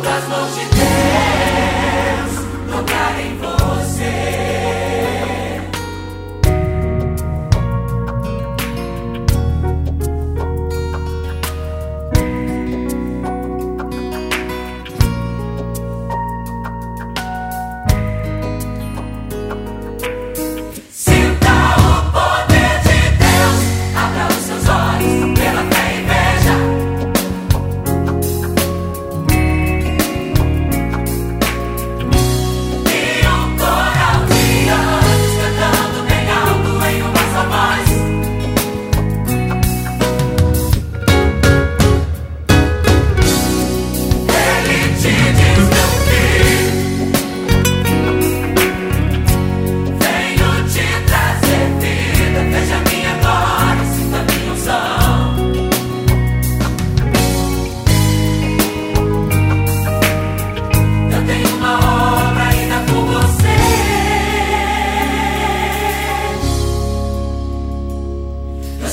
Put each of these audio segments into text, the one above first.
outras mãos de Deus.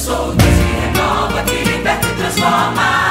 sol, Deus que renova, que liberta e transforma.